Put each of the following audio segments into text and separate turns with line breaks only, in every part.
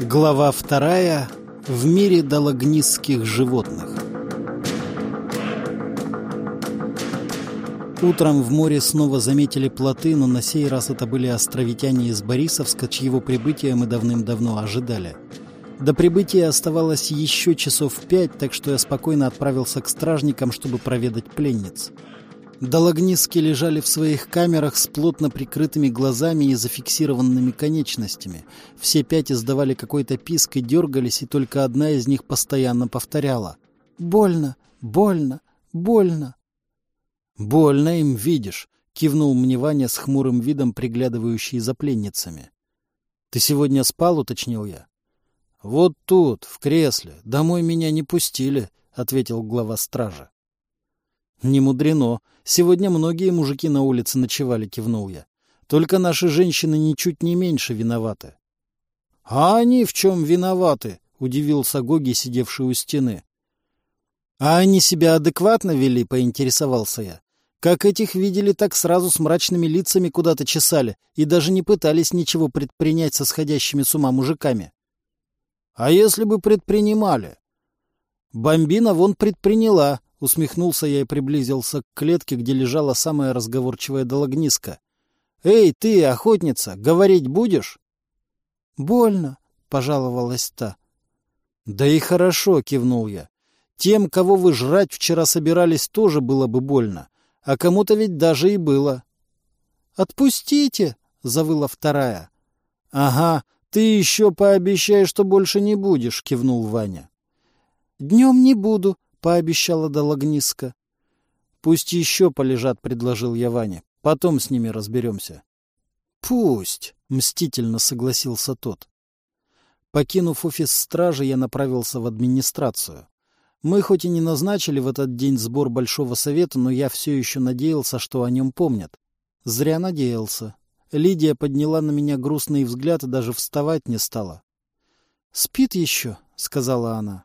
Глава вторая. В мире дологнистских животных. Утром в море снова заметили плоты, но на сей раз это были островитяне из Борисовска, чьего прибытия мы давным-давно ожидали. До прибытия оставалось еще часов пять, так что я спокойно отправился к стражникам, чтобы проведать пленниц. Дологниски лежали в своих камерах с плотно прикрытыми глазами и зафиксированными конечностями. Все пять издавали какой-то писк и дергались, и только одна из них постоянно повторяла. «Больно! Больно! Больно!» «Больно им, видишь!» — кивнул мне Ваня с хмурым видом, приглядывающий за пленницами. «Ты сегодня спал?» — уточнил я. «Вот тут, в кресле. Домой меня не пустили», — ответил глава стражи. «Не мудрено. Сегодня многие мужики на улице ночевали», — кивнул я. «Только наши женщины ничуть не меньше виноваты». «А они в чем виноваты?» — удивился Гоги, сидевший у стены. «А они себя адекватно вели?» — поинтересовался я. «Как этих видели, так сразу с мрачными лицами куда-то чесали и даже не пытались ничего предпринять со сходящими с ума мужиками». «А если бы предпринимали?» «Бомбина вон предприняла», Усмехнулся я и приблизился к клетке, где лежала самая разговорчивая дологниска. «Эй, ты, охотница, говорить будешь?» «Больно», — пожаловалась та. «Да и хорошо», — кивнул я. «Тем, кого вы жрать вчера собирались, тоже было бы больно. А кому-то ведь даже и было». «Отпустите!» — завыла вторая. «Ага, ты еще пообещай, что больше не будешь», — кивнул Ваня. «Днем не буду», — пообещала Дологниска. — Пусть еще полежат, — предложил я Ване. — Потом с ними разберемся. — Пусть, — мстительно согласился тот. Покинув офис стражи, я направился в администрацию. Мы хоть и не назначили в этот день сбор Большого Совета, но я все еще надеялся, что о нем помнят. Зря надеялся. Лидия подняла на меня грустный взгляд и даже вставать не стала. — Спит еще, — сказала она.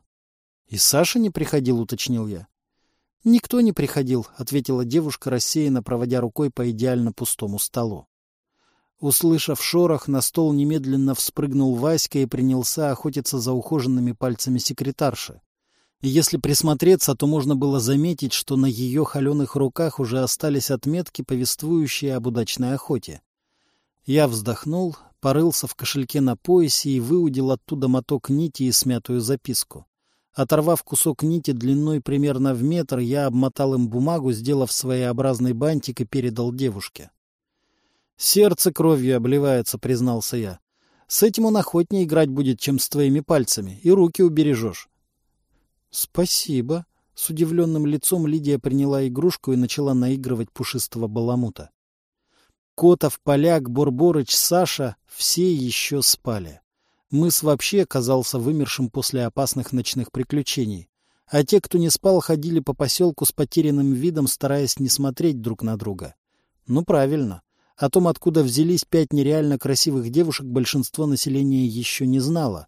«И Саша не приходил?» — уточнил я. «Никто не приходил», — ответила девушка, рассеянно проводя рукой по идеально пустому столу. Услышав шорох, на стол немедленно вспрыгнул Васька и принялся охотиться за ухоженными пальцами секретарши. Если присмотреться, то можно было заметить, что на ее холеных руках уже остались отметки, повествующие об удачной охоте. Я вздохнул, порылся в кошельке на поясе и выудил оттуда моток нити и смятую записку. Оторвав кусок нити длиной примерно в метр, я обмотал им бумагу, сделав своеобразный бантик и передал девушке. «Сердце кровью обливается», — признался я. «С этим он охотнее играть будет, чем с твоими пальцами, и руки убережешь». «Спасибо», — с удивленным лицом Лидия приняла игрушку и начала наигрывать пушистого баламута. Котов, Поляк, Борборыч, Саша — все еще спали. Мыс вообще оказался вымершим после опасных ночных приключений. А те, кто не спал, ходили по поселку с потерянным видом, стараясь не смотреть друг на друга. Ну, правильно. О том, откуда взялись пять нереально красивых девушек, большинство населения еще не знало.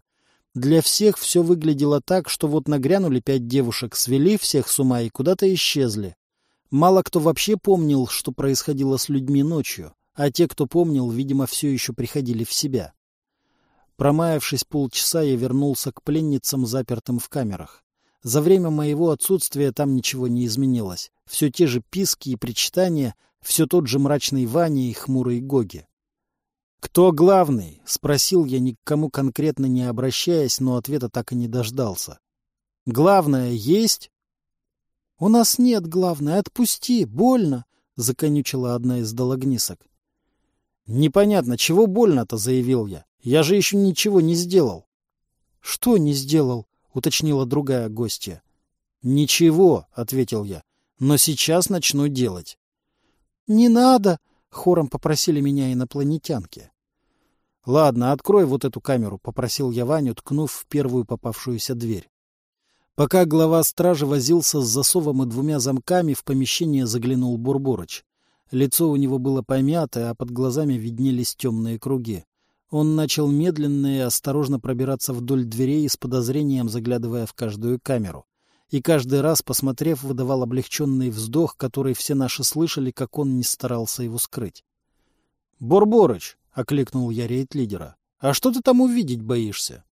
Для всех все выглядело так, что вот нагрянули пять девушек, свели всех с ума и куда-то исчезли. Мало кто вообще помнил, что происходило с людьми ночью, а те, кто помнил, видимо, все еще приходили в себя. Промаявшись полчаса, я вернулся к пленницам, запертым в камерах. За время моего отсутствия там ничего не изменилось. Все те же писки и причитания, все тот же мрачный Ваня и хмурый Гоги. «Кто главный?» — спросил я, ни к кому конкретно не обращаясь, но ответа так и не дождался. «Главное есть?» «У нас нет главное. Отпусти, больно!» — законючила одна из дологнисок. «Непонятно, чего больно-то?» — заявил я. Я же еще ничего не сделал. — Что не сделал? — уточнила другая гостья. — Ничего, — ответил я, — но сейчас начну делать. — Не надо, — хором попросили меня инопланетянки. — Ладно, открой вот эту камеру, — попросил я Ваню, ткнув в первую попавшуюся дверь. Пока глава стражи возился с засовом и двумя замками, в помещение заглянул Бурборыч. Лицо у него было помятое, а под глазами виднелись темные круги. Он начал медленно и осторожно пробираться вдоль дверей с подозрением, заглядывая в каждую камеру. И каждый раз, посмотрев, выдавал облегченный вздох, который все наши слышали, как он не старался его скрыть. «Борборыч!» — окликнул я рейд-лидера. «А что ты там увидеть боишься?»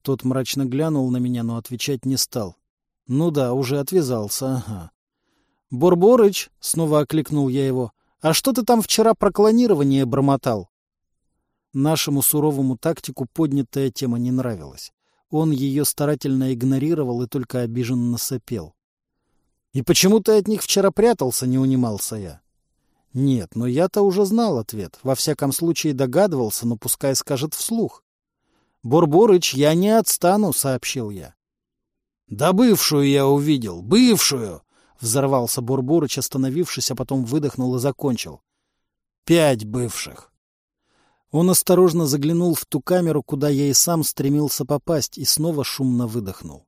Тот мрачно глянул на меня, но отвечать не стал. Ну да, уже отвязался, ага. «Борборыч!» — снова окликнул я его. «А что ты там вчера про клонирование бормотал?» Нашему суровому тактику поднятая тема не нравилась. Он ее старательно игнорировал и только обиженно сопел. «И почему ты от них вчера прятался?» — не унимался я. «Нет, но я-то уже знал ответ. Во всяком случае догадывался, но пускай скажет вслух». «Борборыч, я не отстану», — сообщил я. «Да бывшую я увидел, бывшую!» — взорвался Бурбурыч, остановившись, а потом выдохнул и закончил. «Пять бывших!» Он осторожно заглянул в ту камеру, куда я и сам стремился попасть, и снова шумно выдохнул.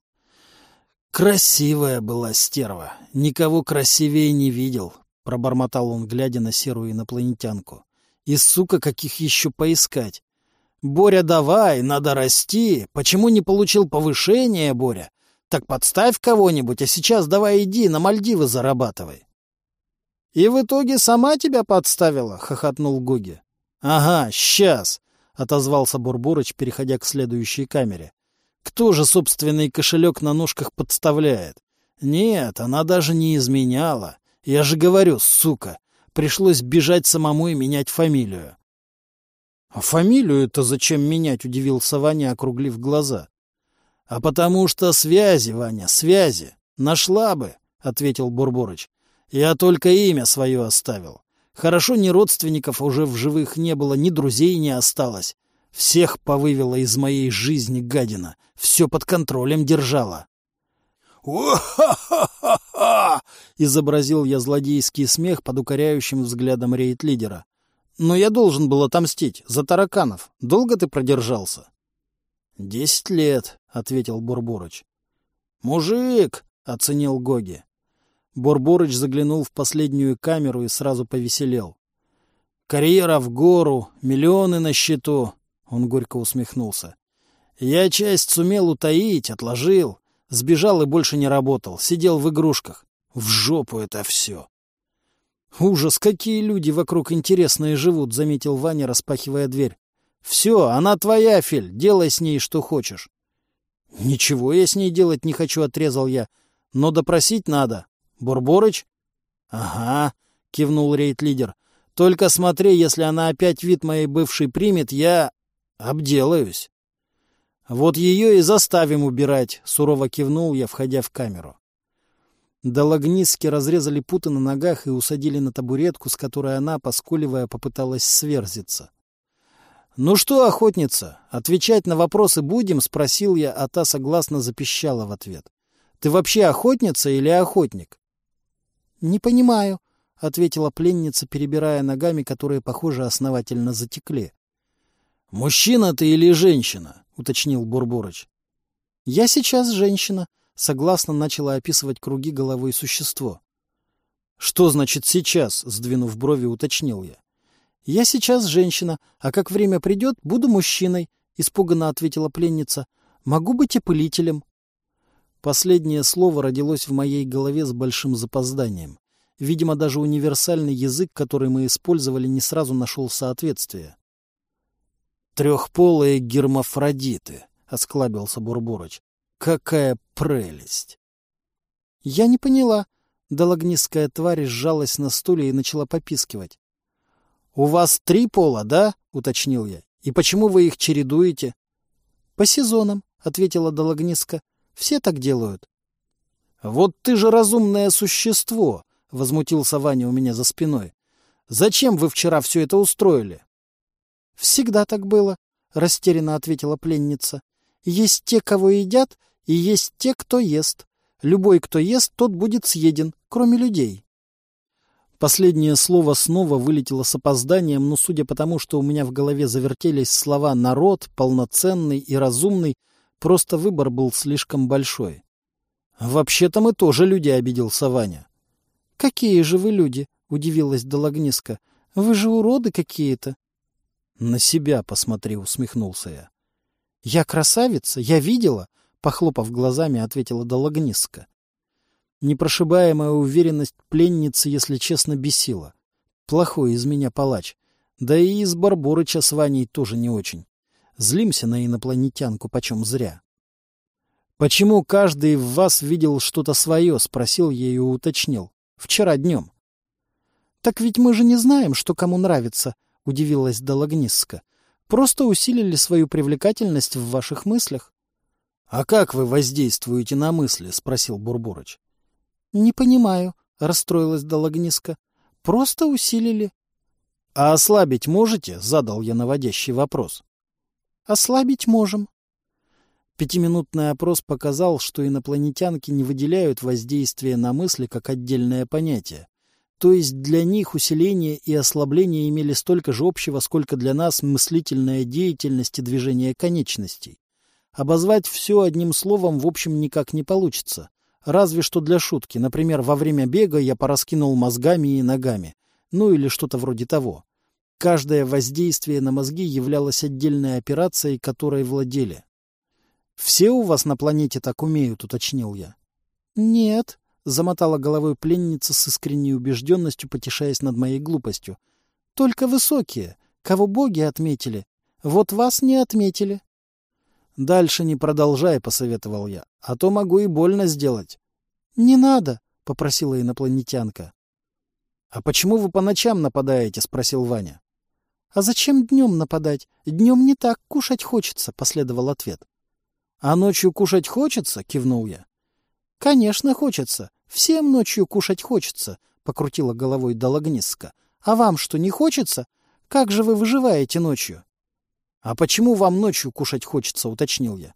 «Красивая была стерва. Никого красивее не видел», — пробормотал он, глядя на серую инопланетянку. «И, сука, каких еще поискать? Боря, давай, надо расти. Почему не получил повышение, Боря? Так подставь кого-нибудь, а сейчас давай иди, на Мальдивы зарабатывай. — И в итоге сама тебя подставила? — хохотнул Гоги. — Ага, сейчас, — отозвался Бурбурыч, переходя к следующей камере. — Кто же собственный кошелек на ножках подставляет? Нет, она даже не изменяла. Я же говорю, сука, пришлось бежать самому и менять фамилию. — А фамилию-то зачем менять? — удивился Ваня, округлив глаза. — А потому что связи, Ваня, связи. Нашла бы, — ответил Бурборыч. — Я только имя свое оставил. Хорошо, ни родственников уже в живых не было, ни друзей не осталось. Всех повывела из моей жизни гадина. Все под контролем держала. «О-ха-ха-ха-ха!» — изобразил я злодейский смех под укоряющим взглядом рейд-лидера. «Но я должен был отомстить за тараканов. Долго ты продержался?» «Десять лет», — ответил Бурборыч. «Мужик!» — оценил Гоги. Бурборыч заглянул в последнюю камеру и сразу повеселел. «Карьера в гору, миллионы на счету!» — он горько усмехнулся. «Я часть сумел утаить, отложил. Сбежал и больше не работал. Сидел в игрушках. В жопу это все!» «Ужас, какие люди вокруг интересные живут!» — заметил Ваня, распахивая дверь. Все, она твоя, Фель, делай с ней что хочешь. Ничего я с ней делать не хочу, отрезал я. Но допросить надо. Бурборыч? Ага, кивнул рейд-лидер. Только смотри, если она опять вид моей бывшей примет, я обделаюсь. Вот ее и заставим убирать, сурово кивнул я, входя в камеру. Дологниски разрезали путы на ногах и усадили на табуретку, с которой она, поскуливая, попыталась сверзиться. «Ну что, охотница, отвечать на вопросы будем?» — спросил я, а та согласно запищала в ответ. «Ты вообще охотница или охотник?» «Не понимаю», — ответила пленница, перебирая ногами, которые, похоже, основательно затекли. «Мужчина ты или женщина?» — уточнил Бурборыч. «Я сейчас женщина», — согласно начала описывать круги головой существо. «Что значит сейчас?» — сдвинув брови, уточнил я. «Я сейчас женщина, а как время придет, буду мужчиной», — испуганно ответила пленница. «Могу быть и пылителем». Последнее слово родилось в моей голове с большим запозданием. Видимо, даже универсальный язык, который мы использовали, не сразу нашел соответствие. «Трехполые гермафродиты», — осклабился Бурборыч. «Какая прелесть!» «Я не поняла». Дологнистская тварь сжалась на стуле и начала попискивать. «У вас три пола, да?» — уточнил я. «И почему вы их чередуете?» «По сезонам», — ответила Дологниска. «Все так делают». «Вот ты же разумное существо!» — возмутился Ваня у меня за спиной. «Зачем вы вчера все это устроили?» «Всегда так было», — растерянно ответила пленница. «Есть те, кого едят, и есть те, кто ест. Любой, кто ест, тот будет съеден, кроме людей». Последнее слово снова вылетело с опозданием, но судя по тому, что у меня в голове завертелись слова «народ», «полноценный» и «разумный», просто выбор был слишком большой. «Вообще-то мы тоже люди», — обиделся Ваня. «Какие же вы люди?» — удивилась Дологниска. «Вы же уроды какие-то». «На себя посмотри», — усмехнулся я. «Я красавица, я видела», — похлопав глазами, ответила Дологниска. Непрошибаемая уверенность пленницы, если честно, бесила. Плохой из меня палач. Да и из Барборыча с Ваней тоже не очень. Злимся на инопланетянку почем зря. «Почему каждый в вас видел что-то свое?» — спросил я и уточнил. «Вчера днем».
«Так ведь мы же не знаем, что кому нравится», — удивилась Дологниска. «Просто усилили свою привлекательность в ваших мыслях».
«А как вы воздействуете на мысли?» — спросил Бурборыч.
«Не понимаю», — расстроилась Дологниска. «Просто усилили».
«А ослабить можете?» — задал я наводящий вопрос.
«Ослабить можем»,
Пятиминутный опрос показал, что инопланетянки не выделяют воздействие на мысли как отдельное понятие. То есть для них усиление и ослабление имели столько же общего, сколько для нас мыслительная деятельность и движение конечностей. Обозвать все одним словом в общем никак не получится. Разве что для шутки. Например, во время бега я пораскинул мозгами и ногами. Ну или что-то вроде того. Каждое воздействие на мозги являлось отдельной операцией, которой владели. «Все у вас на планете так умеют», — уточнил я.
«Нет», — замотала головой пленница с искренней убежденностью, потешаясь над моей глупостью. «Только высокие, кого боги отметили. Вот вас не отметили».
«Дальше не продолжай», — посоветовал я, — «а то могу и больно сделать».
«Не надо», — попросила инопланетянка.
«А почему вы по ночам нападаете?» — спросил Ваня.
«А зачем днем нападать? Днем не так кушать хочется», — последовал ответ.
— А ночью кушать хочется? — кивнул я.
— Конечно, хочется. Всем ночью кушать хочется, — покрутила головой Дологниска. — А вам что, не хочется? Как же вы выживаете ночью?
— А почему вам ночью кушать хочется? — уточнил я.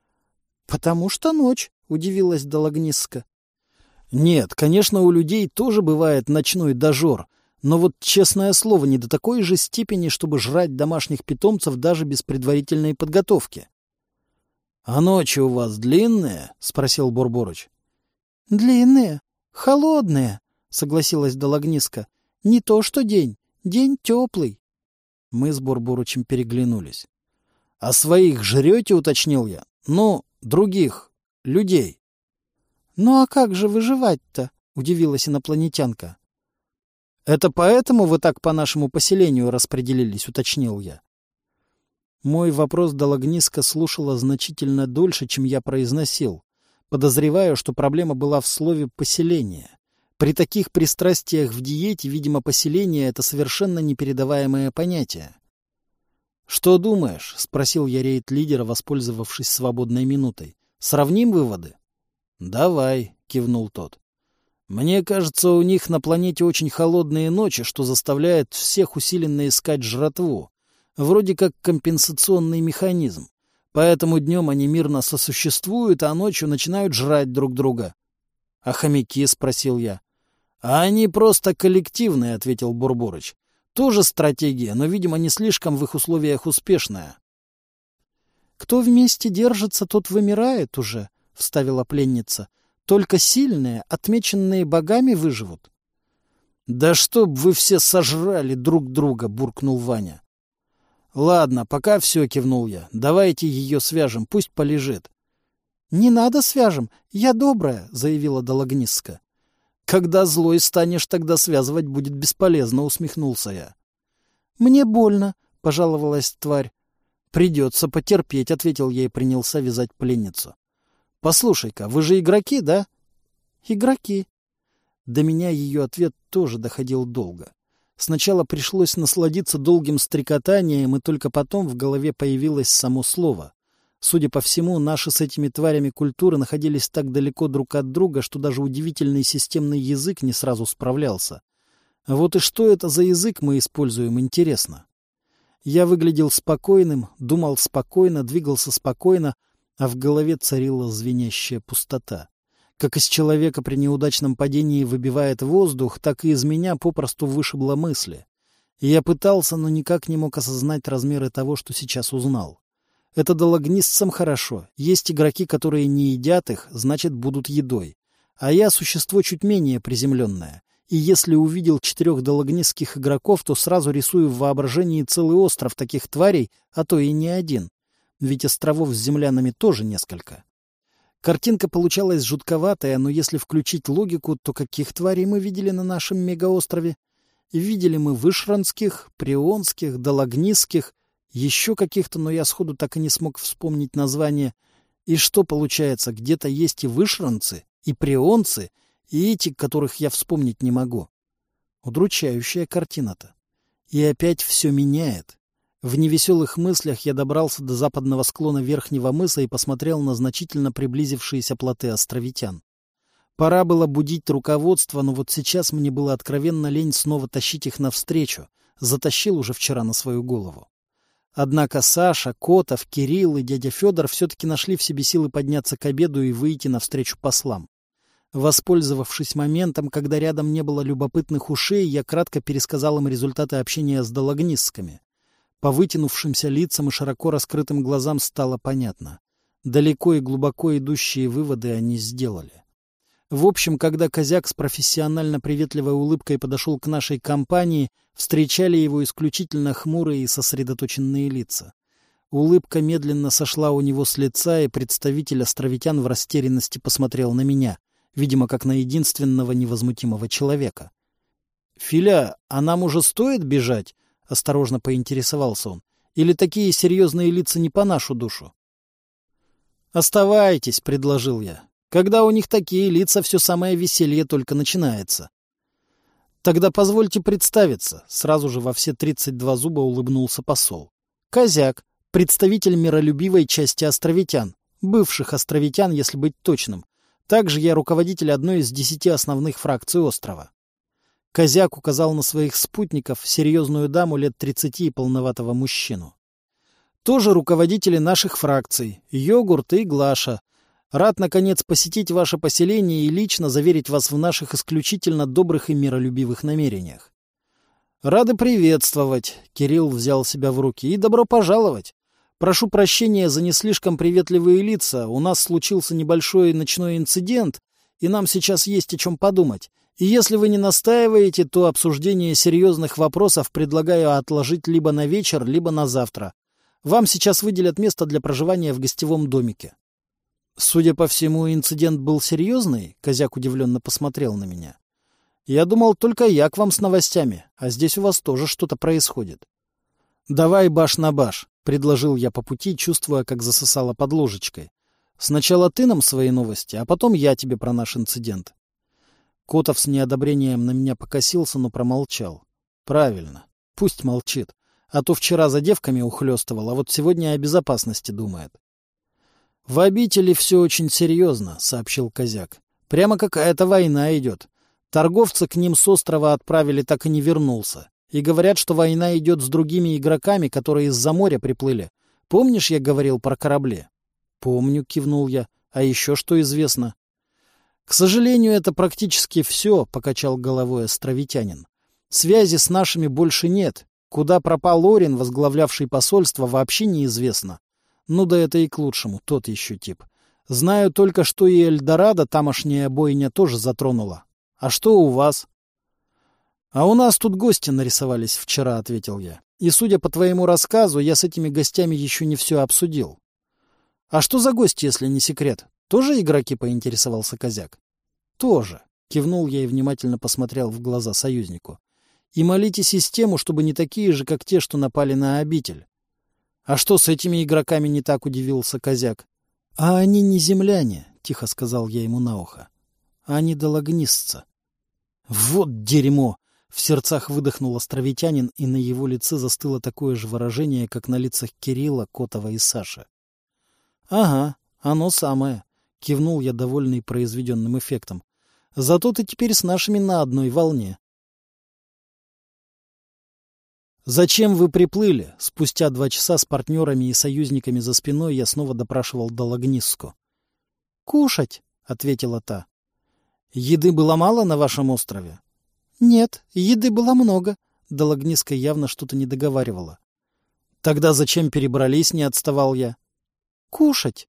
— Потому что ночь, — удивилась Дологниска.
— Нет, конечно, у людей тоже бывает ночной дожор, но вот, честное слово, не до такой же степени, чтобы жрать домашних питомцев даже без предварительной подготовки. «А ночи у вас длинные?» — спросил Бурборыч.
«Длинные, холодные», — согласилась Дологниска. «Не то что день. День теплый».
Мы с Бурборычем переглянулись. «А своих жрете?» — уточнил я. «Ну, других, людей».
«Ну а как же выживать-то?» — удивилась инопланетянка.
«Это поэтому вы так по нашему поселению распределились?» — уточнил я. Мой вопрос Дологниска слушала значительно дольше, чем я произносил. Подозреваю, что проблема была в слове «поселение». При таких пристрастиях в диете, видимо, поселение — это совершенно непередаваемое понятие. «Что думаешь?» — спросил я рейд-лидера, воспользовавшись свободной минутой. «Сравним выводы?» «Давай», — кивнул тот. «Мне кажется, у них на планете очень холодные ночи, что заставляет всех усиленно искать жратву вроде как компенсационный механизм. Поэтому днем они мирно сосуществуют, а ночью начинают жрать друг друга. — А хомяки? — спросил я. — А они просто коллективные, — ответил Бурборыч. — Тоже стратегия, но, видимо, не слишком в их условиях успешная.
— Кто вместе держится, тот вымирает уже, — вставила пленница. — Только сильные, отмеченные богами, выживут.
— Да чтоб вы все сожрали друг друга, — буркнул Ваня. «Ладно, пока все», — кивнул я. «Давайте ее свяжем, пусть полежит».
«Не надо свяжем, я добрая», — заявила Дологниска.
«Когда злой станешь, тогда связывать будет бесполезно», — усмехнулся я.
«Мне больно», — пожаловалась тварь.
«Придется потерпеть», — ответил я и принялся вязать пленницу. «Послушай-ка, вы же игроки, да?»
«Игроки».
До меня ее ответ тоже доходил долго. Сначала пришлось насладиться долгим стрекотанием, и только потом в голове появилось само слово. Судя по всему, наши с этими тварями культуры находились так далеко друг от друга, что даже удивительный системный язык не сразу справлялся. Вот и что это за язык мы используем, интересно. Я выглядел спокойным, думал спокойно, двигался спокойно, а в голове царила звенящая пустота. Как из человека при неудачном падении выбивает воздух, так и из меня попросту вышибло мысли. я пытался, но никак не мог осознать размеры того, что сейчас узнал. Это дологнистцам хорошо. Есть игроки, которые не едят их, значит, будут едой. А я существо чуть менее приземленное. И если увидел четырех дологнистских игроков, то сразу рисую в воображении целый остров таких тварей, а то и не один. Ведь островов с землянами тоже несколько. Картинка получалась жутковатая, но если включить логику, то каких тварей мы видели на нашем мегаострове? Видели мы вышранских, прионских, дологнистских, еще каких-то, но я сходу так и не смог вспомнить название. И что получается, где-то есть и вышранцы, и прионцы, и эти, которых я вспомнить не могу. Удручающая картина-то. И опять все меняет. В невеселых мыслях я добрался до западного склона верхнего мыса и посмотрел на значительно приблизившиеся плоты островитян. Пора было будить руководство, но вот сейчас мне было откровенно лень снова тащить их навстречу. Затащил уже вчера на свою голову. Однако Саша, Котов, Кирилл и дядя Федор все-таки нашли в себе силы подняться к обеду и выйти навстречу послам. Воспользовавшись моментом, когда рядом не было любопытных ушей, я кратко пересказал им результаты общения с дологнисскими. По вытянувшимся лицам и широко раскрытым глазам стало понятно. Далеко и глубоко идущие выводы они сделали. В общем, когда Козяк с профессионально приветливой улыбкой подошел к нашей компании, встречали его исключительно хмурые и сосредоточенные лица. Улыбка медленно сошла у него с лица, и представитель островитян в растерянности посмотрел на меня, видимо, как на единственного невозмутимого человека. — Филя, а нам уже стоит бежать? — осторожно поинтересовался он. — Или такие серьезные лица не по нашу душу? — Оставайтесь, — предложил я. Когда у них такие лица, все самое веселье только начинается. Тогда позвольте представиться, сразу же во все тридцать два зуба улыбнулся посол. Козяк, представитель миролюбивой части островитян, бывших островитян, если быть точным. Также я руководитель одной из десяти основных фракций острова. Козяк указал на своих спутников, серьезную даму лет тридцати и полноватого мужчину. Тоже руководители наших фракций, Йогурт и Глаша, Рад, наконец, посетить ваше поселение и лично заверить вас в наших исключительно добрых и миролюбивых намерениях. Рады приветствовать, Кирилл взял себя в руки, и добро пожаловать. Прошу прощения за не слишком приветливые лица, у нас случился небольшой ночной инцидент, и нам сейчас есть о чем подумать. И если вы не настаиваете, то обсуждение серьезных вопросов предлагаю отложить либо на вечер, либо на завтра. Вам сейчас выделят место для проживания в гостевом домике. Судя по всему, инцидент был серьезный, Козяк удивленно посмотрел на меня. Я думал, только я к вам с новостями, а здесь у вас тоже что-то происходит. Давай баш на баш, предложил я по пути, чувствуя, как засосало под ложечкой. Сначала ты нам свои новости, а потом я тебе про наш инцидент. Котов с неодобрением на меня покосился, но промолчал. Правильно. Пусть молчит. А то вчера за девками ухлёстывал, а вот сегодня о безопасности думает. «В обители все очень серьезно», — сообщил Козяк. «Прямо какая-то война идет. Торговца к ним с острова отправили, так и не вернулся. И говорят, что война идет с другими игроками, которые из-за моря приплыли. Помнишь, я говорил про корабли?» «Помню», — кивнул я. «А еще что известно?» «К сожалению, это практически все», — покачал головой островитянин. «Связи с нашими больше нет. Куда пропал Орин, возглавлявший посольство, вообще неизвестно. Ну да это и к лучшему, тот еще тип. Знаю только, что и Эльдорадо тамошняя бойня тоже затронула. А что у вас? — А у нас тут гости нарисовались вчера, — ответил я. И, судя по твоему рассказу, я с этими гостями еще не все обсудил. — А что за гости, если не секрет? Тоже игроки, — поинтересовался Козяк. — Тоже, — кивнул я и внимательно посмотрел в глаза союзнику. — И молите систему, чтобы не такие же, как те, что напали на обитель. «А что с этими игроками не так?» — удивился Козяк. «А они не земляне», — тихо сказал я ему на ухо. «Они дологнистца». «Вот дерьмо!» — в сердцах выдохнул островитянин, и на его лице застыло такое же выражение, как на лицах Кирилла, Котова и Саши. «Ага, оно самое», — кивнул я, довольный произведенным эффектом. «Зато ты теперь с нашими на одной волне». «Зачем вы приплыли?» Спустя два часа с партнерами и союзниками за спиной я снова допрашивал Дологниску. «Кушать», — ответила та. «Еды было мало на вашем острове?» «Нет, еды было много», — Дологниска явно что-то не договаривала. «Тогда зачем перебрались?» — не отставал я. «Кушать».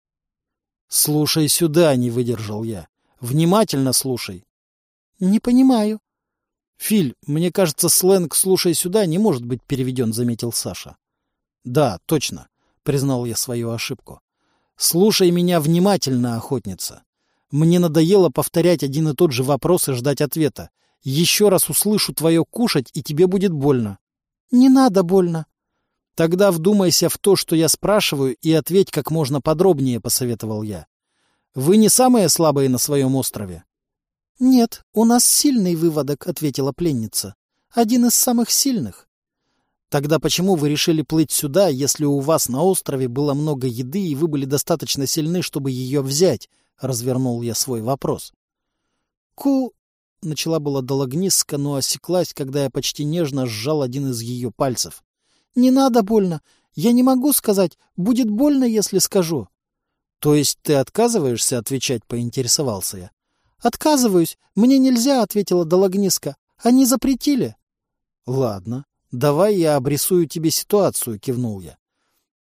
«Слушай сюда», — не выдержал я. «Внимательно слушай». «Не понимаю», «Филь, мне кажется, сленг «слушай сюда» не может быть переведен», — заметил Саша. «Да, точно», — признал я свою ошибку. «Слушай меня внимательно, охотница. Мне надоело повторять один и тот же вопрос и ждать ответа. Еще раз услышу твое «кушать», и тебе будет больно». «Не надо больно». Тогда вдумайся в то, что я спрашиваю, и ответь как можно подробнее, — посоветовал я. Вы не самые слабые на своем острове?
— Нет, у нас сильный выводок, — ответила пленница. — Один из самых сильных.
— Тогда почему вы решили плыть сюда, если у вас на острове было много еды, и вы были достаточно сильны, чтобы ее взять? — развернул я свой вопрос.
— Ку... — начала была Дологниска, но осеклась, когда я почти нежно сжал один из ее пальцев. — Не надо больно. Я не могу сказать. Будет больно, если скажу.
— То есть ты отказываешься отвечать, — поинтересовался я.
— Отказываюсь. Мне нельзя, — ответила Дологниска. — Они запретили.
— Ладно. Давай я обрисую тебе ситуацию, — кивнул я.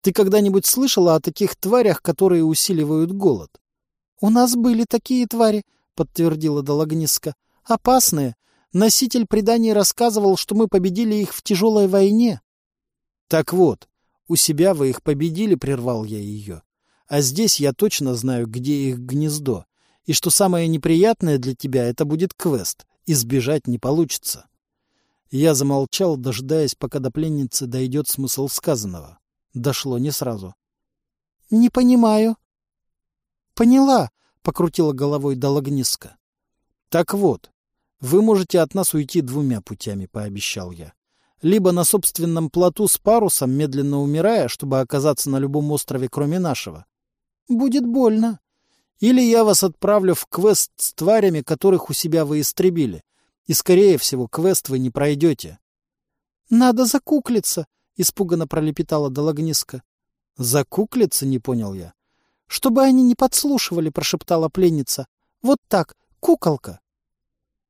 Ты когда-нибудь слышала о таких тварях, которые усиливают голод?
— У нас были такие твари, — подтвердила Дологниска. — Опасные. Носитель преданий рассказывал, что мы победили их в тяжелой войне.
— Так вот, у себя вы их победили, — прервал я ее. А здесь я точно знаю, где их гнездо. И что самое неприятное для тебя, это будет квест. Избежать не получится. Я замолчал, дожидаясь, пока до пленницы дойдет смысл сказанного. Дошло не сразу.
— Не понимаю. — Поняла, — покрутила головой Дологниска.
— Так вот, вы можете от нас уйти двумя путями, — пообещал я либо на собственном плоту с парусом, медленно умирая, чтобы оказаться на любом острове, кроме нашего.
Будет больно.
Или я вас отправлю в квест с тварями, которых у себя вы истребили. И, скорее всего, квест вы не пройдете.
— Надо закуклиться, — испуганно пролепетала Дологниска.
— Закуклиться? — не понял я.
— Чтобы они не подслушивали, — прошептала пленница. — Вот так, куколка.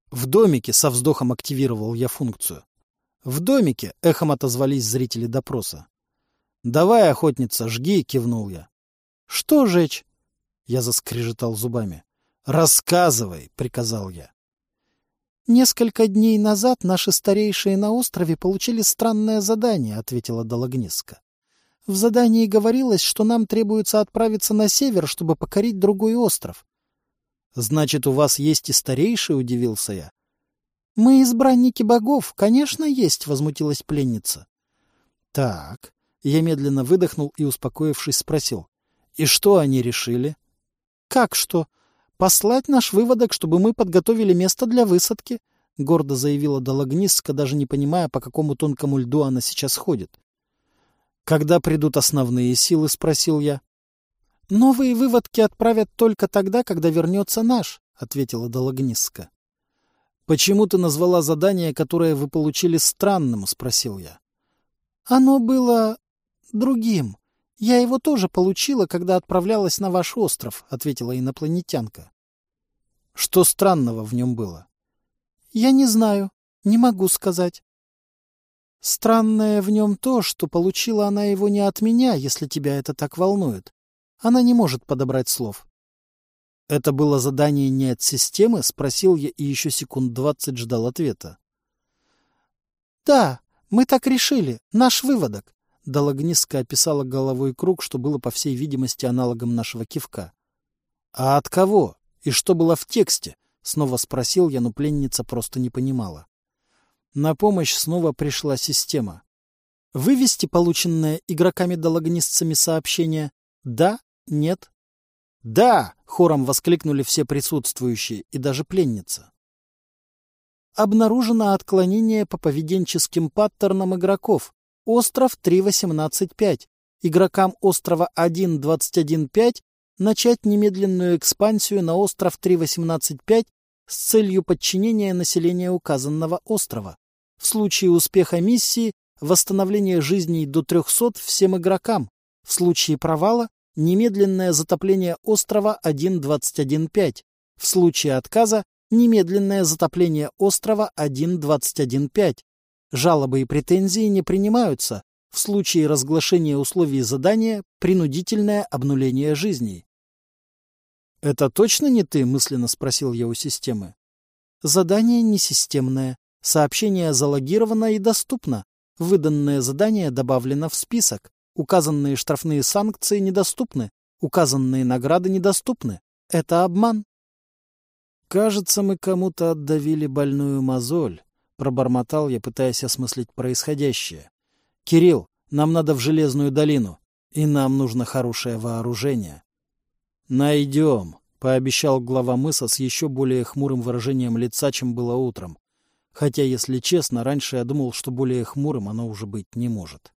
В домике со вздохом активировал я функцию. В домике эхом отозвались зрители допроса. «Давай, охотница, жги!» — кивнул я.
«Что жечь?»
— я заскрежетал зубами. «Рассказывай!» — приказал я.
«Несколько дней назад наши старейшие на острове получили странное задание», — ответила Дологниска. «В задании говорилось, что нам требуется отправиться на север, чтобы покорить другой остров».
«Значит, у вас есть и старейший?» — удивился я.
— Мы избранники богов, конечно, есть, — возмутилась пленница.
— Так. Я медленно выдохнул и, успокоившись, спросил. — И что они решили?
— Как что? Послать наш выводок, чтобы мы подготовили место для высадки, — гордо заявила Дологниска, даже не понимая, по какому тонкому льду она сейчас ходит.
— Когда придут основные силы? — спросил я.
— Новые выводки отправят только тогда, когда вернется наш, — ответила Дологниска.
«Почему ты назвала задание, которое вы получили, странным?» — спросил я.
«Оно было другим. Я его тоже получила, когда отправлялась на ваш остров», — ответила инопланетянка.
«Что странного в нем было?»
«Я не знаю. Не могу сказать». «Странное в нем то, что получила она его не от меня, если тебя это так волнует. Она не может подобрать слов.
«Это было задание не от системы?» — спросил я и еще секунд двадцать ждал ответа.
«Да, мы так решили. Наш выводок», — Дологниска описала головой круг, что было, по всей видимости, аналогом нашего кивка.
«А от кого? И что было в тексте?» — снова спросил я, но пленница просто не понимала. На помощь снова пришла система. Вывести полученное игроками-дологнистцами сообщение «да», «нет», «Да!» — хором воскликнули все присутствующие, и даже пленница.
Обнаружено отклонение по поведенческим паттернам игроков. Остров 3.18.5. Игрокам острова 1.21.5 начать немедленную экспансию на остров 3.18.5 с целью подчинения населения указанного острова. В случае успеха миссии – восстановление жизней до 300 всем игрокам. В случае провала немедленное затопление острова 1.21.5. В случае отказа немедленное затопление острова 1.21.5. Жалобы и претензии не принимаются. В случае разглашения условий задания принудительное обнуление жизней.
«Это точно не ты?» — мысленно спросил я у системы.
«Задание несистемное. Сообщение залогировано и доступно. Выданное задание добавлено в список. Указанные штрафные санкции недоступны, указанные награды недоступны. Это обман.
«Кажется, мы кому-то отдавили больную мозоль», — пробормотал я, пытаясь осмыслить происходящее. «Кирилл,
Нам надо в Железную долину, и нам нужно хорошее вооружение.
Найдем, пообещал глава мыса с еще более хмурым выражением лица, чем было утром. Хотя, если честно, раньше я думал, что более хмурым оно уже быть не может.